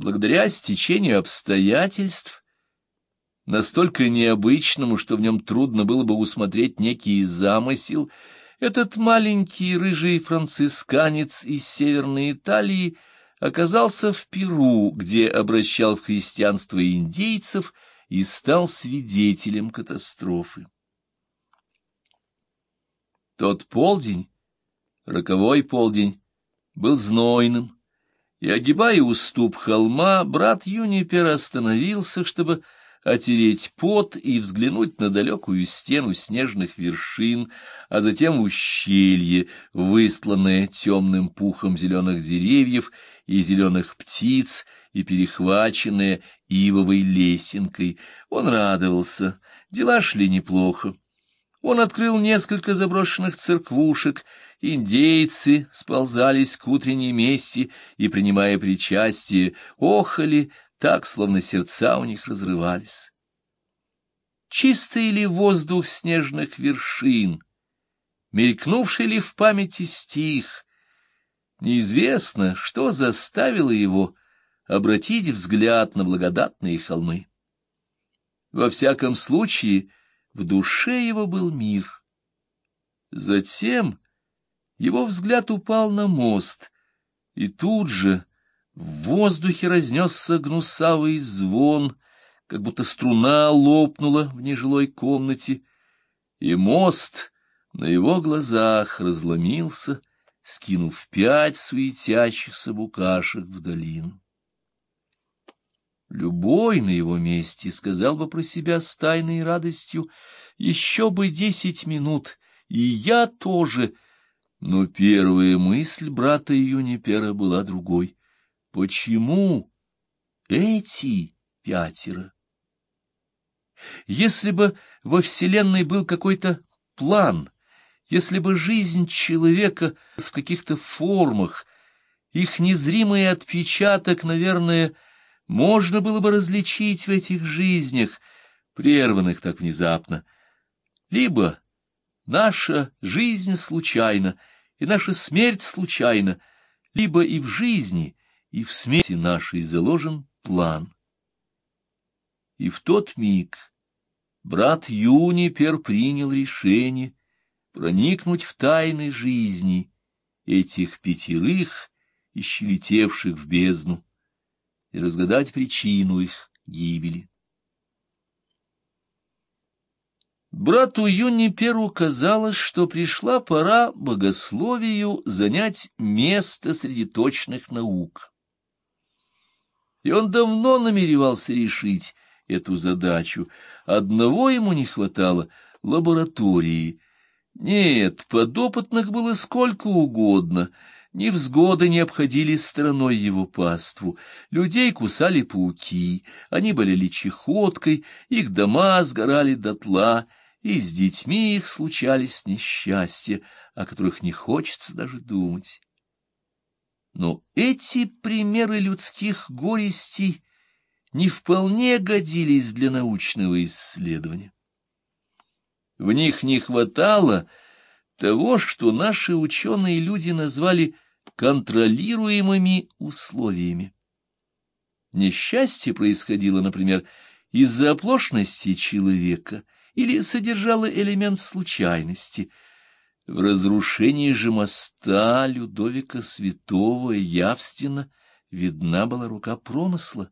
Благодаря стечению обстоятельств, настолько необычному, что в нем трудно было бы усмотреть некий замысел, этот маленький рыжий францисканец из Северной Италии оказался в Перу, где обращал в христианство индейцев и стал свидетелем катастрофы. Тот полдень, роковой полдень, был знойным, и, огибая уступ холма, брат Юнипер остановился, чтобы отереть пот и взглянуть на далекую стену снежных вершин, а затем ущелье, выстланное темным пухом зеленых деревьев и зеленых птиц, и перехваченное ивовой лесенкой. Он радовался, дела шли неплохо. Он открыл несколько заброшенных церквушек, индейцы сползались к утренней мессе и, принимая причастие, охали, так, словно сердца у них разрывались. Чистый ли воздух снежных вершин, мелькнувший ли в памяти стих, неизвестно, что заставило его обратить взгляд на благодатные холмы. Во всяком случае, в душе его был мир. Затем его взгляд упал на мост, и тут же в воздухе разнесся гнусавый звон, как будто струна лопнула в нежилой комнате, и мост на его глазах разломился, скинув пять суетящихся букашек в долину. Любой на его месте сказал бы про себя с тайной радостью, еще бы десять минут, и я тоже. Но первая мысль брата Юнипера была другой. Почему эти пятеро? Если бы во Вселенной был какой-то план, если бы жизнь человека в каких-то формах, их незримый отпечаток, наверное, — можно было бы различить в этих жизнях, прерванных так внезапно. Либо наша жизнь случайна, и наша смерть случайна, либо и в жизни, и в смерти нашей заложен план. И в тот миг брат Юнипер принял решение проникнуть в тайны жизни этих пятерых, еще летевших в бездну и разгадать причину их гибели. Брату Юниперу казалось, что пришла пора богословию занять место среди точных наук. И он давно намеревался решить эту задачу. Одного ему не хватало — лаборатории. Нет, подопытных было сколько угодно — Невзгоды не обходили стороной его паству. Людей кусали пауки, они болели чехоткой, их дома сгорали дотла, и с детьми их случались несчастья, о которых не хочется даже думать. Но эти примеры людских горестей не вполне годились для научного исследования. В них не хватало того, что наши ученые люди назвали контролируемыми условиями. Несчастье происходило, например, из-за оплошности человека или содержало элемент случайности. В разрушении же моста Людовика Святого явственно видна была рука промысла.